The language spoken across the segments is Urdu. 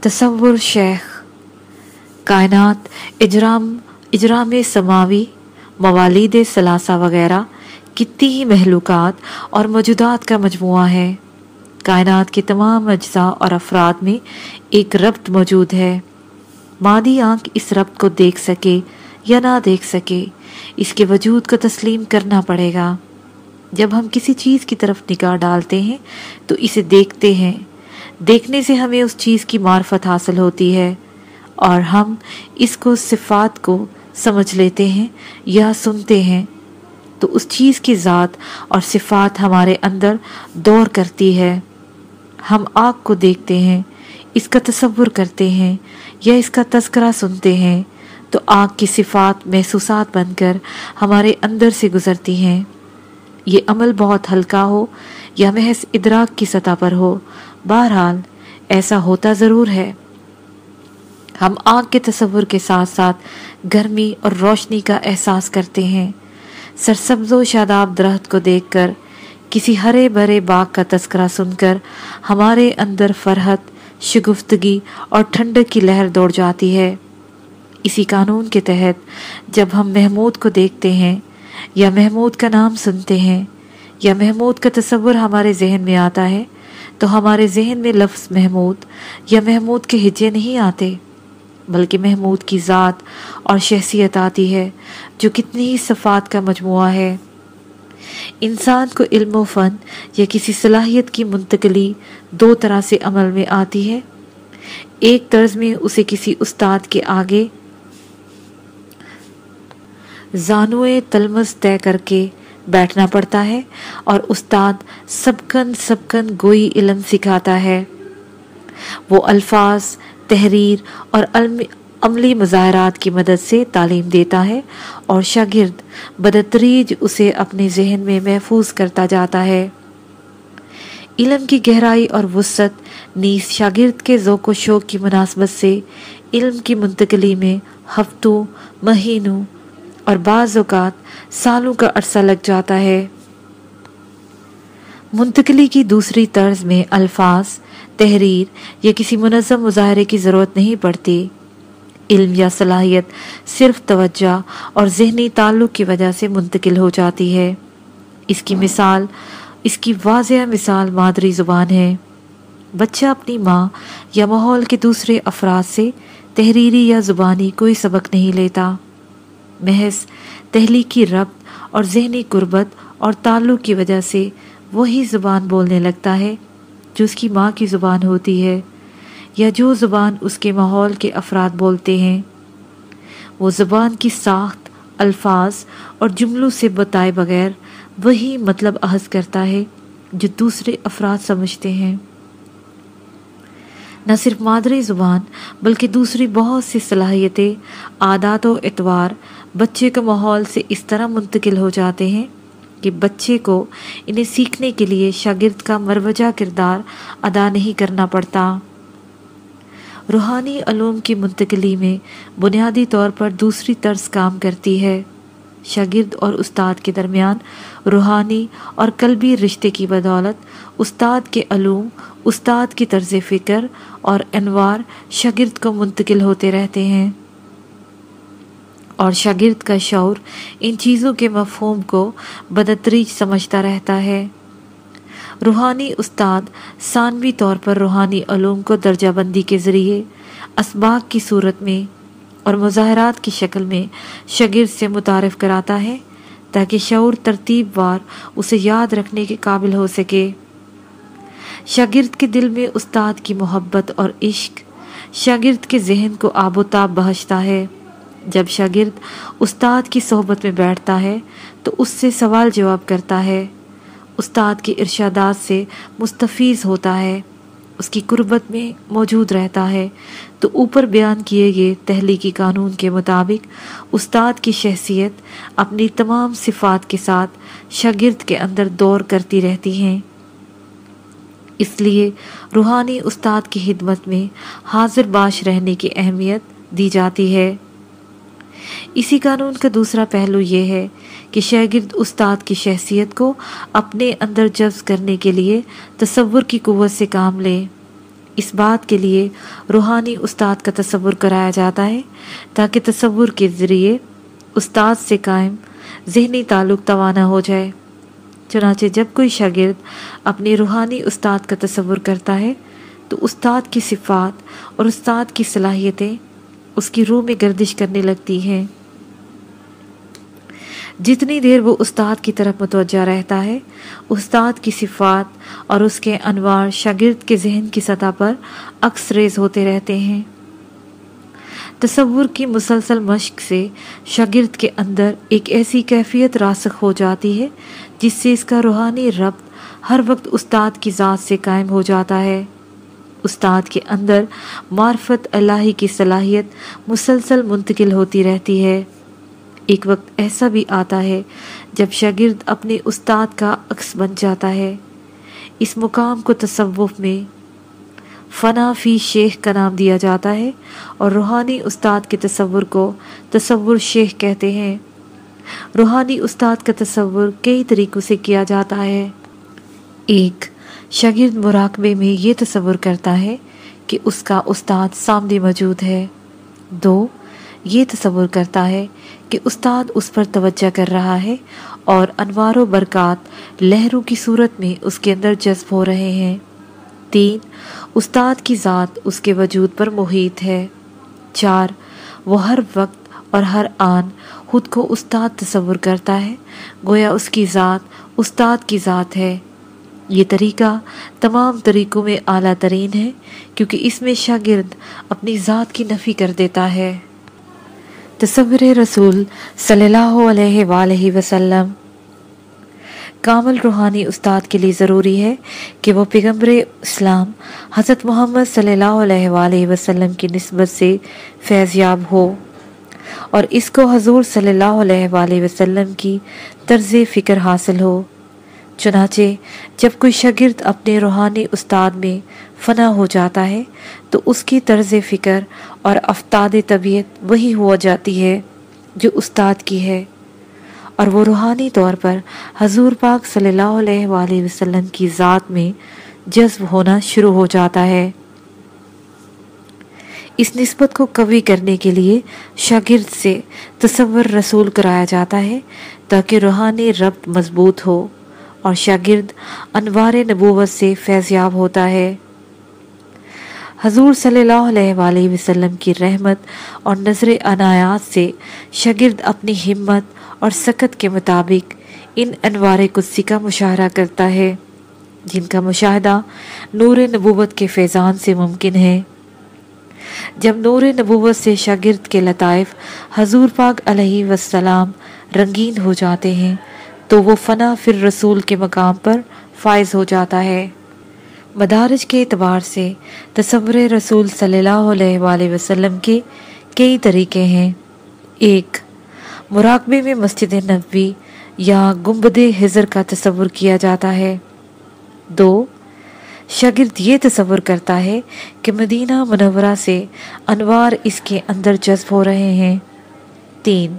تصور شیخ، کائنات، اجرام اجرام سماوی، موالید ثلاثہ وغیرہ کتنی ہی محلوقات اور موجودات کا مجموعہ ہے۔ کائنات کے تمام اجزاء اور افراد میں ایک ربط موجود ہے۔ مادی آنکھ اس ربط کو دیکھ سکے یا نہ دیکھ سکے، اس کے وجود کو تسلیم کرنا پڑے گا۔ جب ہم کسی چیز کی طرف نگاہ ڈالتے ہیں تو اسے دیکھتے ہیں۔ دیکھنے سے ہمیں اس چیز کی معرفت حاصل ہوتی ہے اور ہم اس کو صفات کو سمجھ لیتے ہیں یا سنتے ہیں، تو اس چیز کی ذات اور صفات ہمارے اندر دور کرتی ہے۔ ہم آگ کو دیکھتے ہیں، اس کا تصور کرتے ہیں یا اس کا تذکرہ سنتے ہیں، تو آگ کی صفات، محسوسات بن کر ہمارے اندر سے گزرتی ہیں۔ یہ عمل بہت ہلکا ہو یا محض ادراک کی سطح پر ہو، بہرحال ایسا ہوتا ضرور ہے۔ ہم آگ کے تصور کے ساتھ ساتھ گرمی اور روشنی کا احساس کرتے ہیں۔ سرسبز و شاداب درخت کو دیکھ کر، کسی ہرے بھرے باغ کا تذکرہ سن کر ہمارے اندر فرحت، شگفتگی اور ٹھنڈک کی لہر دوڑ جاتی ہے۔ اسی قانون کے تحت جب ہم محمود کو دیکھتے ہیں یا محمود کا نام سنتے ہیں، یا محمود کا تصور ہمارے ذہن میں آتا ہے، تو ہمارے ذہن میں لفظ محمود یا محمود کے ہجے نہیں آتے، بلکہ محمود کی ذات اور شخصیت آتی ہے، جو کتنی ہی صفات کا مجموعہ ہے۔ انسان کو علم و فن یا کسی صلاحیت کی منتقلی دو طرح سے عمل میں آتی ہے۔ ایک طرز میں اسے کسی استاد کے آگے زانوے تلمز طے کر کے بیٹھنا پڑتا ہے اور استاد سبکن سبکن گوئی علم سکھاتا ہے۔ وہ الفاظ، تحریر اور عملی مظاہرات کی مدد سے تعلیم دیتا ہے اور شاگرد بدتریج اسے اپنے ذہن میں محفوظ کرتا جاتا ہے۔ علم کی گہرائی اور وسط نیز شاگرد کے ذوق و شوق کی مناسبت سے علم کی منتقلی میں ہفتوں، مہینوں اور بعض اوقات سالوں کا عرصہ لگ جاتا ہے۔ منتقلی کی دوسری طرز میں الفاظ، تحریر یا کسی منظم مظاہرے کی ضرورت نہیں پڑتی۔ علم یا صلاحیت صرف توجہ اور ذہنی تعلق کی وجہ سے منتقل ہو جاتی ہے۔ اس کی مثال، اس کی واضح مثال مادری زبان ہے۔ بچہ اپنی ماں یا ماحول کے دوسرے افراد سے تحریری یا زبانی کوئی سبق نہیں لیتا۔ محض تحلیقی ربط اور ذہنی قربت اور تعلق کی وجہ سے وہی زبان بولنے لگتا ہے جو اس کی ماں کی زبان ہوتی ہے یا جو زبان اس کے ماحول کے افراد بولتے ہیں۔ وہ زبان کی ساخت، الفاظ اور جملوں سے بتائے بغیر وہی مطلب احض کرتا ہے جو دوسرے افراد سمجھتے ہیں۔ نہ صرف مادری زبان بلکہ دوسری بہت سی صلاحیتیں، عادات و اعتبار بچے کے ماحول سے اس طرح منتقل ہو جاتے ہیں کہ بچے کو انہیں سیکھنے کے لیے شاگرد کا مروجہ کردار ادا نہیں کرنا پڑتا۔ روحانی علوم کی منتقلی میں بنیادی طور پر دوسری طرز کام کرتی ہے۔ شاگرد اور استاد کے درمیان روحانی اور قلبی رشتے کی بدولت استاد کے علوم، استاد کی طرز فکر اور انوار شاگرد کو منتقل ہوتے رہتے ہیں۔ اور شاگرد کا شعور ان چیزوں کے مفہوم کو بدتریج سمجھتا رہتا ہے۔ روحانی استاد ثانوی طور پر روحانی علوم کو درجہ بندی کے ذریعے اسباق کی صورت میں اور مظاہرات کی شکل میں شاگرد سے متعارف کراتا ہے تاکہ شعور ترتیب وار اسے یاد رکھنے کے قابل ہو سکے۔ شاگرد کے دل میں استاد کی محبت اور عشق شاگرد کے ذہن کو آب و تاب بہشتا ہے۔ جب شاگرد استاد کی صحبت میں بیٹھتا ہے تو اس سے سوال جواب کرتا ہے۔ استاد کے ارشادات سے مستفیض ہوتا ہے۔ اس کی قربت میں موجود رہتا ہے۔ تو اوپر بیان کیے گئے تحلیقی قانون کے مطابق استاد کی شخصیت اپنی تمام صفات کے ساتھ شاگرد کے اندر دور کرتی رہتی ہیں۔ اس لیے روحانی استاد کی خدمت میں حاضر باش رہنے کی اہمیت دی جاتی ہے۔ اسی قانون کا دوسرا پہلو یہ ہے کہ شاگرد استاد کی شخصیت کو اپنے اندر جذب کرنے کے لیے تصور کی قوت سے کام لے۔ اس بات کے لیے روحانی استاد کا تصور کرایا جاتا ہے تاکہ تصور کے ذریعے استاد سے قائم ذہنی تعلق توانا ہو جائے۔ چنانچہ جب کوئی شاگرد اپنی روحانی استاد کا تصور کرتا ہے تو استاد کی صفات اور استاد کی صلاحیتیں اس کی روح میں گردش کرنے لگتی ہیں۔ جتنی دیر وہ استاد کی طرف متوجہ رہتا ہے، استاد کی صفات اور اس کے انوار شاگرد کے ذہن کی سطح پر عکس ریز ہوتے رہتے ہیں۔ تصور کی مسلسل مشق سے شاگرد کے اندر ایک ایسی کیفیت راسخ ہو جاتی ہے، جس سے اس کا روحانی ربط ہر وقت استاد کی ذات سے قائم ہو جاتا ہے۔ استاد کے اندر معرفت الہی کی صلاحیت مسلسل منتقل ہوتی رہتی ہے۔ ایک وقت ایسا بھی آتا ہے جب شاگرد اپنے استاد کا عکس بن جاتا ہے۔ اس مقام کو تصوف میں فنا فی شیخ کا نام دیا جاتا ہے اور روحانی استاد کے تصور کو تصور شیخ کہتے ہیں۔ روحانی استاد کا تصور کئی طریقوں سے کیا جاتا ہے۔ ایک شاگرد مراقبے میں یہ تصور کرتا ہے کہ اس کا استاد سامنے موجود ہے۔ دو، یہ تصور کرتا ہے کہ استاد اس پر توجہ کر رہا ہے اور انوار و برکات لہروں کی صورت میں اس کے اندر جذب ہو رہے ہیں۔ تین، استاد کی ذات اس کے وجود پر محیط ہے۔ چار، وہ ہر وقت اور ہر آن خود کو استاد تصور کرتا ہے، گویا اس کی ذات استاد کی ذات ہے۔ یہ طریقہ تمام طریقوں میں اعلیٰ ترین ہے، کیونکہ اس میں شاگرد اپنی ذات کی نفی کر دیتا ہے۔ تصور رسول صلی اللہ علیہ وآلہ وسلم۔ کامل روحانی استاد کے لیے ضروری ہے کہ وہ پیغمبر اسلام حضرت محمد صلی اللہ علیہ وآلہ وسلم کی نسبت سے فیضیاب ہو اور اس کو حضور صلی اللہ علیہ وآلہ وسلم کی طرز فکر حاصل ہو۔ چنانچہ جب کوئی شاگرد اپنے روحانی استاد میں فنا ہو جاتا ہے تو اس کی طرز فکر اور افتاد طبیعت وہی ہو جاتی ہے جو استاد کی ہے۔ اور وہ روحانی طور پر حضور پاک صلی اللہ علیہ وآلہ وسلم کی ذات میں جذب ہونا شروع ہو جاتا ہے۔ اس نسبت کو قوی کرنے کے لیے شاگرد سے تصور رسول کرایا جاتا ہے تاکہ روحانی ربط مضبوط ہو۔ اور شاگرد انوار نبوت سے فیضیاب ہوتا ہے۔ حضور صلی اللہ علیہ وآلہ وسلم کی رحمت اور نظر عنایات سے شاگرد اپنی ہمت اور سکت کے مطابق ان انوار قدسی کا مشاہرہ کرتا ہے، جن کا مشاہدہ نور نبوت کے فیضان سے ممکن ہے۔ جب نور نبوت سے شاگرد کے لطائف حضور پاک علیہ وسلام رنگین ہو جاتے ہیں تو وہ فنا فر رسول کے مقام پر فائز ہو جاتا ہے۔ مدارج کے اعتبار سے تصور رسول صلی اللہ علیہ وآلہ وسلم کے کئی طریقے ہیں۔ ایک، مراقبے میں مسجد نبوی یا گنبد حضر کا تصور کیا جاتا ہے۔ دو، شاگرد یہ تصور کرتا ہے کہ مدینہ منورہ سے انوار اس کے اندر جذب ہو رہے ہیں۔ تین،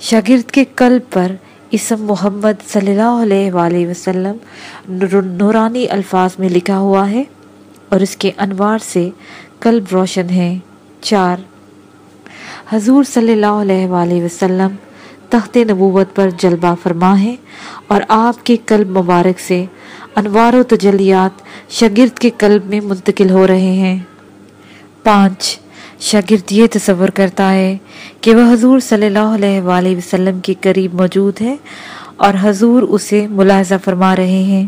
شاگرد کے قلب پر اسم محمد صلی اللہ علیہ وآلہ وسلم نورانی الفاظ میں لکھا ہوا ہے اور اس کے انوار سے قلب روشن ہے۔ چار، حضور صلی اللہ علیہ وآلہ وسلم تخت نبوت پر جلبہ فرما ہے اور آپ کے قلب مبارک سے انوار و تجلیات شاگرد کے قلب میں منتقل ہو رہے ہیں۔ پانچ شاگرد یہ تصور کرتا ہے کہ وہ حضور صلی اللہ علیہ وآلہ وسلم کے قریب موجود ہے اور حضور اسے ملاحظہ فرما رہے ہیں۔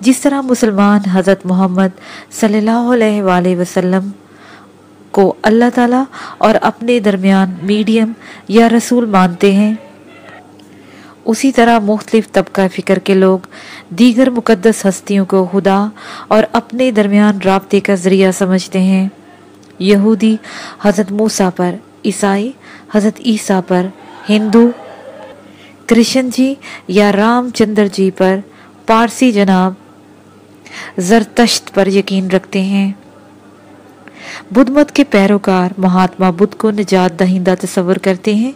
جس طرح مسلمان حضرت محمد صلی اللہ علیہ وآلہ وسلم کو اللہ تعالیٰ اور اپنے درمیان میڈیم یا رسول مانتے ہیں، اسی طرح مختلف طبقہ فکر کے لوگ دیگر مقدس ہستیوں کو خدا اور اپنے درمیان رابطے کا ذریعہ سمجھتے ہیں۔ یہودی حضرت موسیٰ پر، عیسائی حضرت عیسیٰ پر، ہندو کرشن جی یا رام چندر جی پر، پارسی جناب زرتشت پر یقین رکھتے ہیں۔ بدھ مت کے پیروکار مہاتما بدھ کو نجات دہندہ تصور کرتے ہیں۔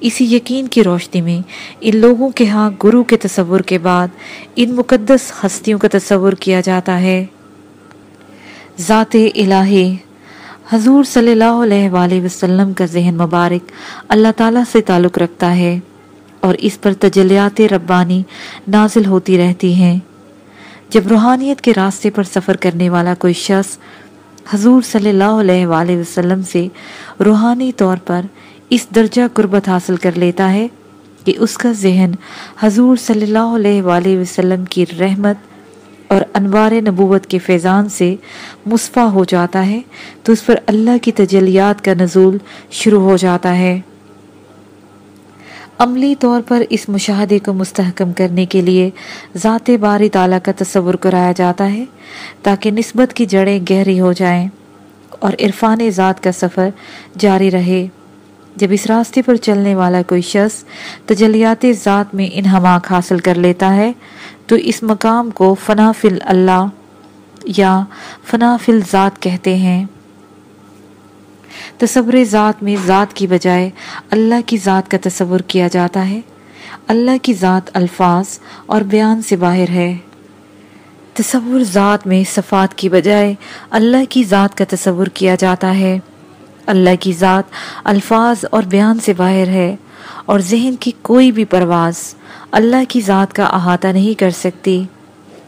اسی یقین کی روشنی میں ان لوگوں کے ہاں گرو کے تصور کے بعد ان مقدس ہستیوں کا تصور کیا جاتا ہے۔ ذات الہی حضور صلی اللہ علیہ وآلہ وسلم کا ذہن مبارک اللہ تعالیٰ سے تعلق رکھتا ہے اور اس پر تجلیات ربانی نازل ہوتی رہتی ہیں۔ جب روحانیت کے راستے پر سفر کرنے والا کوئی شخص حضور صلی اللہ علیہ وآلہ وسلم سے روحانی طور پر اس درجہ قربت حاصل کر لیتا ہے کہ اس کا ذہن حضور صلی اللہ علیہ وآلہ وسلم کی رحمت اور انوار نبوت کے فیضان سے مصفہ ہو جاتا ہے، تو اس پر اللہ کی تجلیات کا نزول شروع ہو جاتا ہے۔ عملی طور پر اس مشاہدے کو مستحکم کرنے کے لیے ذات باری تعالیٰ کا تصور کرایا جاتا ہے، تاکہ نسبت کی جڑیں گہری ہو جائیں اور عرفان ذات کا سفر جاری رہے۔ جب اس راستے پر چلنے والا کوئی شخص تجلیات ذات میں انہماک حاصل کر لیتا ہے تو اس مقام کو فنا فی اللہ یا فنا فی الذات کہتے ہیں۔ تصور ذات میں ذات کی بجائے اللہ کی ذات کا تصور کیا جاتا ہے۔ اللہ کی ذات الفاظ اور بیان سے باہر ہے۔ تصور ذات میں صفات کی بجائے اللہ کی ذات کا تصور کیا جاتا ہے۔ اللہ کی ذات الفاظ اور بیان سے باہر ہے۔ اور ذہن کی کوئی بھی پرواز اللہ کی ذات کا احاطہ نہیں کر سکتی۔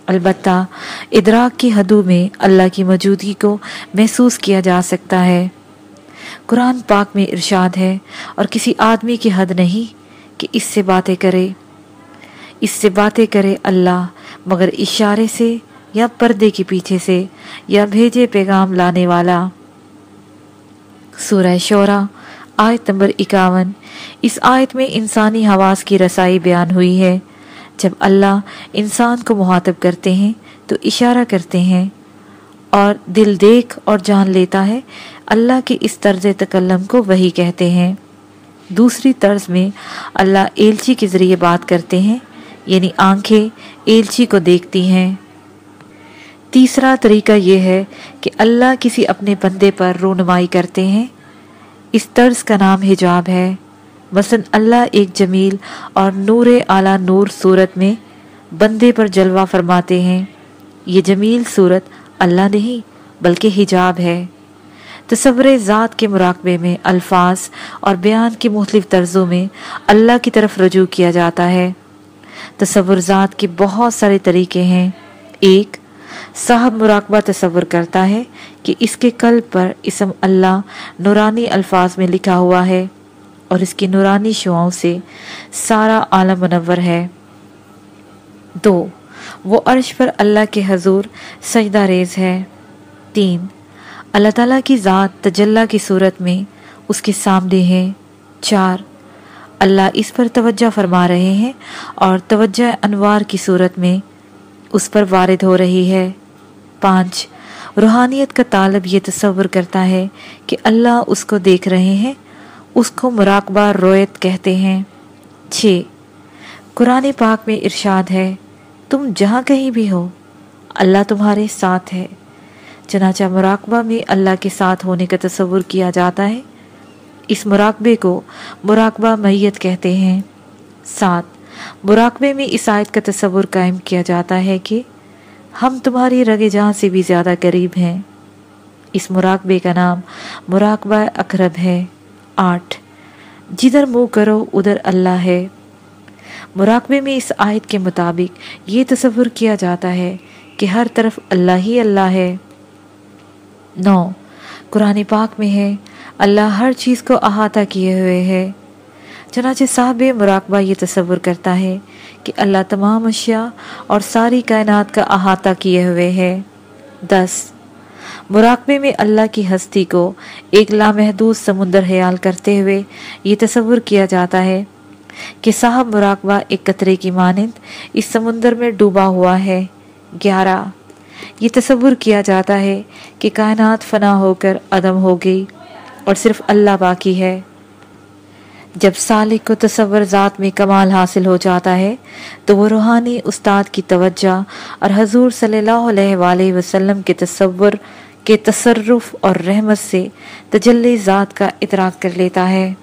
البتہ ادراک کی حدوں میں اللہ کی موجودگی کو محسوس کیا جا سکتا ہے۔ قرآن پاک میں ارشاد ہے، اور کسی آدمی کی حد نہیں کہ اس سے باتیں کرے۔ اس سے باتیں کرے اللہ، مگر اشارے سے یا پردے کے پیچھے سے یا بھیجے پیغام لانے والا۔ سورہ شورہ آیت نمبر اکاون۔ اس آیت میں انسانی حواس کی رسائی بیان ہوئی ہے۔ جب اللہ انسان کو محاطب کرتے ہیں تو اشارہ کرتے ہیں اور دل دیکھ اور جان لیتا ہے، اللہ کے اس طرز تکلم کو وہی کہتے ہیں۔ دوسری طرز میں اللہ ایلچی کے ذریعے بات کرتے ہیں یعنی آنکھیں ایلچی کو دیکھتی ہیں۔ تیسرا طریقہ یہ ہے کہ اللہ کسی اپنے بندے پر رونمائی کرتے ہیں۔ اس طرز کا نام حجاب ہے۔ مثلا اللہ ایک جمیل اور نور اعلیٰ نور صورت میں بندے پر جلوہ فرماتے ہیں۔ یہ جمیل صورت اللہ نہیں بلکہ حجاب ہے۔ تصور ذات کے مراقبے میں الفاظ اور بیان کی مختلف طرزوں میں اللہ کی طرف رجوع کیا جاتا ہے۔ تصور ذات کے بہت سارے طریقے ہیں۔ ایک، صاحب مراقبہ تصور کرتا ہے کہ اس کے قلب پر اسم اللہ نورانی الفاظ میں لکھا ہوا ہے۔ اور اس کی نورانی شعاؤں سے سارا عالم منور ہے۔ دو، وہ عرش پر اللہ کے حضور سجدہ ریز ہے۔ تین، اللہ تعالیٰ کی ذات تجلہ کی صورت میں اس کے سامنے ہے۔ چار، اللہ اس پر توجہ فرما رہے ہیں اور توجہ انوار کی صورت میں اس پر وارد ہو رہی ہے۔ پانچ، روحانیت کا طالب یہ تصور کرتا ہے کہ اللہ اس کو دیکھ رہے ہیں اس کو مراقبہ رویت کہتے ہیں۔ چھ۔ قرآن پاک میں ارشاد ہے، تم جہاں کہیں بھی ہو، اللہ تمہارے ساتھ ہے۔ چنانچہ مراقبہ میں اللہ کے ساتھ ہونے کا تصور کیا جاتا ہے۔ اس مراقبے کو مراقبہ میت کہتے ہیں۔ ساتھ مراقبے میں اس آیت کا تصور قائم کیا جاتا ہے کہ ہم تمہاری رگ جہاں سے بھی زیادہ قریب ہیں۔ اس مراقبے کا نام مراقبہ اقرب ہے۔ آٹھ۔ جدھر منہ کرو، ادھر اللہ ہے۔ مراقبے میں اس آیت کے مطابق یہ تصور کیا جاتا ہے کہ ہر طرف اللہ ہی اللہ ہے۔ نو۔ قرآن پاک میں ہے، اللہ ہر چیز کو احاطہ کیے ہوئے ہے۔ چنانچہ صاحب مراقبہ یہ تصور کرتا ہے کہ اللہ تمام اشیاء اور ساری کائنات کا احاطہ کیے ہوئے ہے۔ دس۔ مراقبے میں اللہ کی ہستی کو ایک لامحدود سمندر حیال کرتے ہوئے یہ تصور کیا جاتا ہے کہ صاحب مراقبہ ایک قطرے کی مانند اس سمندر میں ڈوبا ہوا ہے۔ گیارہ، یہ تصور کیا جاتا ہے کہ کائنات فنا ہو کر عدم ہو گئی اور صرف اللہ باقی ہے۔ جب سالک کو تصور ذات میں کمال حاصل ہو جاتا ہے، تو وہ روحانی استاد کی توجہ اور حضور صلی اللہ علیہ وآلہ وسلم کے تصور کے تصرف اور رحمت سے تجلی ذات کا ادراک کر لیتا ہے۔